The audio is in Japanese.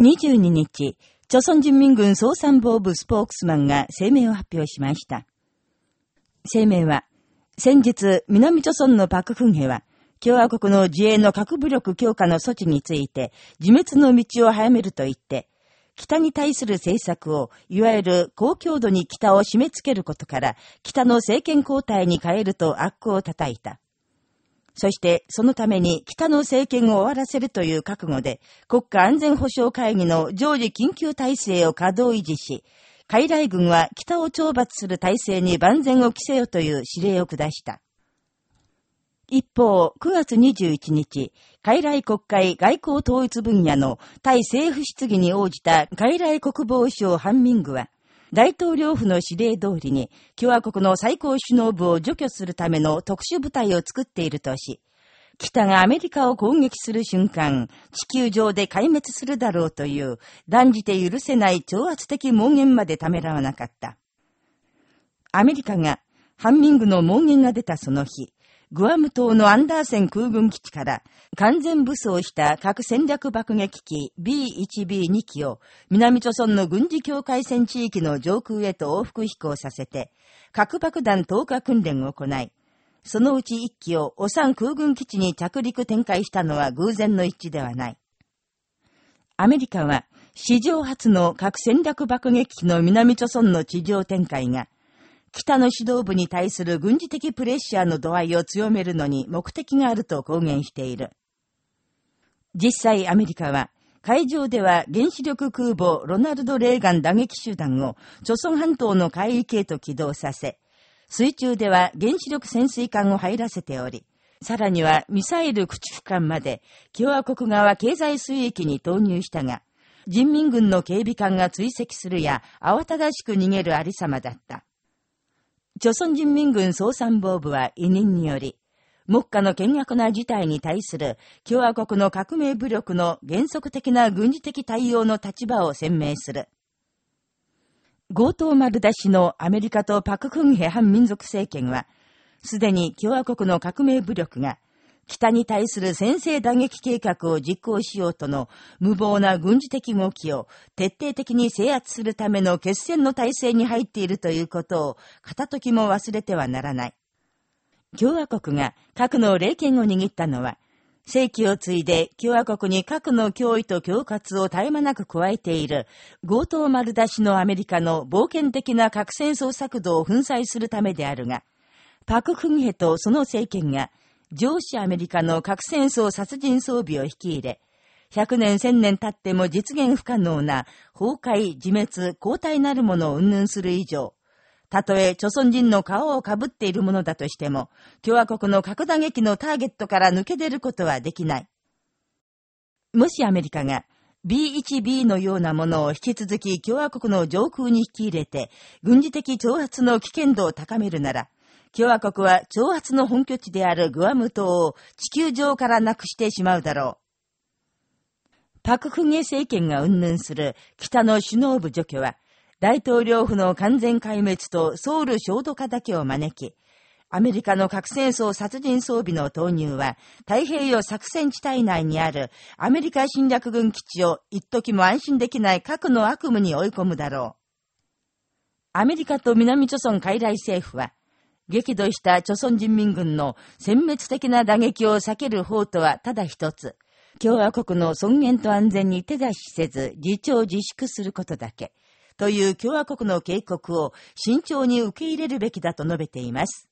22日、朝鮮人民軍総参謀部スポークスマンが声明を発表しました。声明は、先日、南朝鮮のパククンヘは、共和国の自衛の核武力強化の措置について、自滅の道を早めると言って、北に対する政策を、いわゆる高強度に北を締め付けることから、北の政権交代に変えると悪行を叩いた。そして、そのために北の政権を終わらせるという覚悟で、国家安全保障会議の常時緊急体制を稼働維持し、海来軍は北を懲罰する体制に万全を期せよという指令を下した。一方、9月21日、海来国会外交統一分野の対政府質疑に応じた海来国防省反民具は、大統領府の指令通りに、共和国の最高首脳部を除去するための特殊部隊を作っているとし、北がアメリカを攻撃する瞬間、地球上で壊滅するだろうという、断じて許せない挑発的妄言までためらわなかった。アメリカが、ハンミングの妄言が出たその日、グアム島のアンダーセン空軍基地から完全武装した核戦略爆撃機 B1B2 機を南朝村の軍事境界線地域の上空へと往復飛行させて核爆弾投下訓練を行い、そのうち1機をオサン空軍基地に着陸展開したのは偶然の一致ではない。アメリカは史上初の核戦略爆撃機の南朝村の地上展開が北の指導部に対する軍事的プレッシャーの度合いを強めるのに目的があると公言している。実際アメリカは、海上では原子力空母ロナルド・レーガン打撃集団を、諸村半島の海域へと起動させ、水中では原子力潜水艦を入らせており、さらにはミサイル駆逐艦まで共和国側経済水域に投入したが、人民軍の警備艦が追跡するや慌ただしく逃げるありさまだった。朝鮮人民軍総参謀部は委任により、目下の険悪な事態に対する共和国の革命武力の原則的な軍事的対応の立場を鮮明する。強盗丸出しのアメリカとパククンヘ反民族政権は、すでに共和国の革命武力が北に対する先制打撃計画を実行しようとの無謀な軍事的動きを徹底的に制圧するための決戦の体制に入っているということを片時も忘れてはならない。共和国が核の霊権を握ったのは、世紀を継いで共和国に核の脅威と恐喝を絶え間なく加えている強盗丸出しのアメリカの冒険的な核戦争策動を粉砕するためであるが、パク・フンヘとその政権が上司アメリカの核戦争殺人装備を引き入れ、100年1000年経っても実現不可能な崩壊、自滅、交代なるものを云々する以上、たとえ、著存人の顔をかぶっているものだとしても、共和国の核打撃のターゲットから抜け出ることはできない。もしアメリカが B1B のようなものを引き続き共和国の上空に引き入れて、軍事的挑発の危険度を高めるなら、共和国は挑発の本拠地であるグアム島を地球上からなくしてしまうだろう。パククゲ政権が云々する北の首脳部除去は、大統領府の完全壊滅とソウル焦土化だけを招き、アメリカの核戦争殺人装備の投入は、太平洋作戦地帯内にあるアメリカ侵略軍基地を一時も安心できない核の悪夢に追い込むだろう。アメリカと南朝鮮海来政府は、激怒した朝鮮人民軍の殲滅的な打撃を避ける方とはただ一つ、共和国の尊厳と安全に手出しせず自重自粛することだけ、という共和国の警告を慎重に受け入れるべきだと述べています。